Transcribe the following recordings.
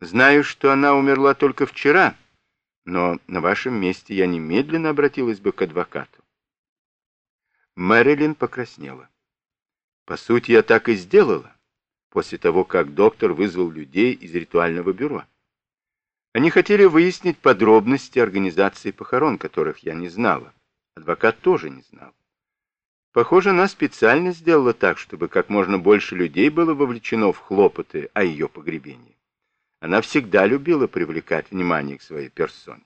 Знаю, что она умерла только вчера, но на вашем месте я немедленно обратилась бы к адвокату. Мэрилин покраснела. По сути, я так и сделала, после того, как доктор вызвал людей из ритуального бюро. Они хотели выяснить подробности организации похорон, которых я не знала. Адвокат тоже не знал. Похоже, она специально сделала так, чтобы как можно больше людей было вовлечено в хлопоты о ее погребении. Она всегда любила привлекать внимание к своей персоне.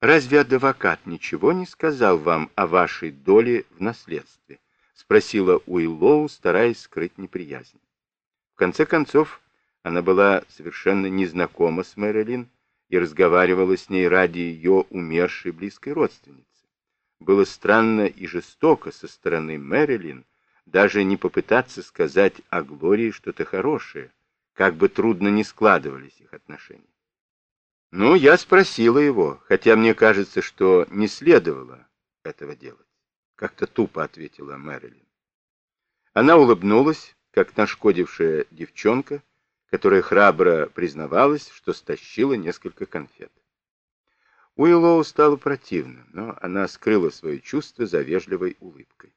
«Разве адвокат ничего не сказал вам о вашей доле в наследстве?» — спросила Уиллоу, стараясь скрыть неприязнь. В конце концов, она была совершенно незнакома с Мэрилин и разговаривала с ней ради ее умершей близкой родственницы. Было странно и жестоко со стороны Мэрилин даже не попытаться сказать о Глории что-то хорошее, как бы трудно ни складывались их отношения. Ну, я спросила его, хотя мне кажется, что не следовало этого делать. Как-то тупо ответила Мэрилин. Она улыбнулась, как нашкодившая девчонка, которая храбро признавалась, что стащила несколько конфет. Уиллоу стало противно, но она скрыла свои чувства за вежливой улыбкой.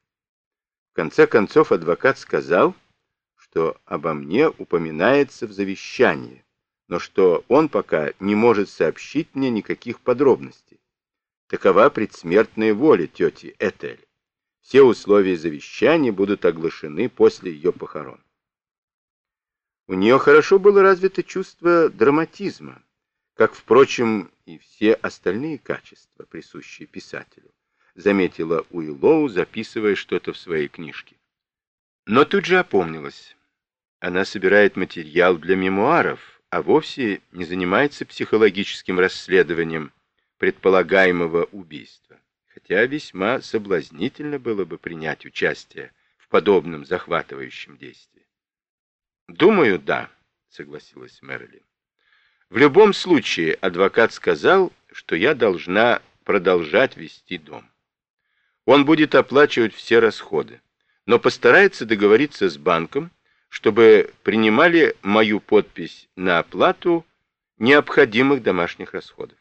В конце концов адвокат сказал, что обо мне упоминается в завещании, но что он пока не может сообщить мне никаких подробностей. Такова предсмертная воля тети Этель. Все условия завещания будут оглашены после ее похорон. У нее хорошо было развито чувство драматизма, как, впрочем, и все остальные качества, присущие писателю, заметила Уиллоу, записывая что-то в своей книжке. Но тут же опомнилась. Она собирает материал для мемуаров, а вовсе не занимается психологическим расследованием предполагаемого убийства, хотя весьма соблазнительно было бы принять участие в подобном захватывающем действии. Думаю, да, согласилась Мэрилин. В любом случае, адвокат сказал, что я должна продолжать вести дом. Он будет оплачивать все расходы, но постарается договориться с банком, чтобы принимали мою подпись на оплату необходимых домашних расходов.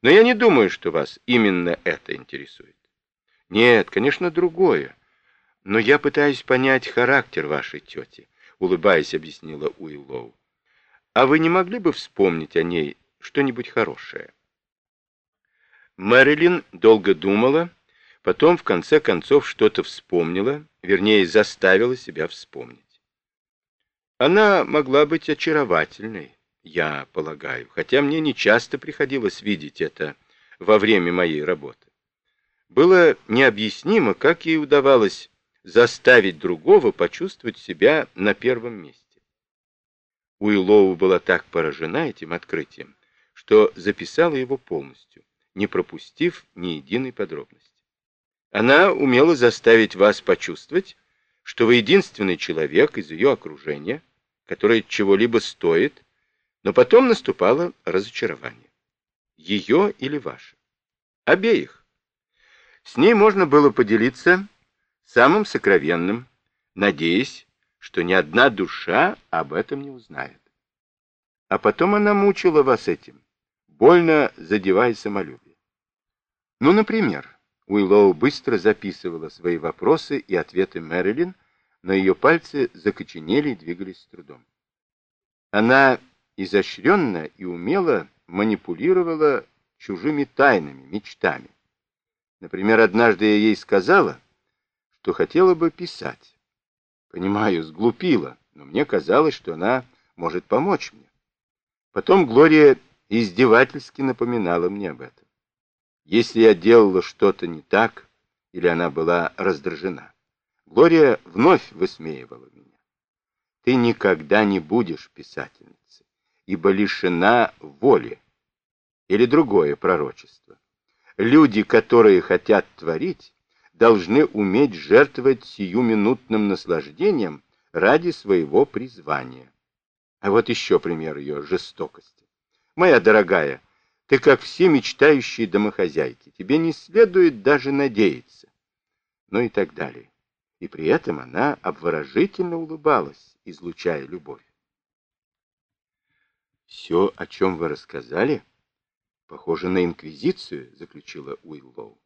Но я не думаю, что вас именно это интересует. Нет, конечно, другое. Но я пытаюсь понять характер вашей тети улыбаясь, объяснила Уиллоу. А вы не могли бы вспомнить о ней что-нибудь хорошее? Мэрилин долго думала, потом в конце концов что-то вспомнила, вернее, заставила себя вспомнить. Она могла быть очаровательной, я полагаю, хотя мне не часто приходилось видеть это во время моей работы. Было необъяснимо, как ей удавалось заставить другого почувствовать себя на первом месте. Уиллоу была так поражена этим открытием, что записала его полностью, не пропустив ни единой подробности. Она умела заставить вас почувствовать, что вы единственный человек из ее окружения, который чего-либо стоит, но потом наступало разочарование. Ее или ваше? Обеих. С ней можно было поделиться самым сокровенным, надеясь, что ни одна душа об этом не узнает. А потом она мучила вас этим, больно задевая самолюбие. Ну, например, Уиллоу быстро записывала свои вопросы и ответы Мэрилин, но ее пальцы закоченели и двигались с трудом. Она изощренно и умело манипулировала чужими тайнами, мечтами. Например, однажды я ей сказала, что хотела бы писать. Понимаю, сглупила, но мне казалось, что она может помочь мне. Потом Глория издевательски напоминала мне об этом. Если я делала что-то не так, или она была раздражена, Глория вновь высмеивала меня. Ты никогда не будешь писательницей, ибо лишена воли. Или другое пророчество. Люди, которые хотят творить, должны уметь жертвовать сиюминутным наслаждением ради своего призвания. А вот еще пример ее жестокости. Моя дорогая, ты как все мечтающие домохозяйки, тебе не следует даже надеяться. Ну и так далее. И при этом она обворожительно улыбалась, излучая любовь. «Все, о чем вы рассказали, похоже на инквизицию», — заключила Уиллоу.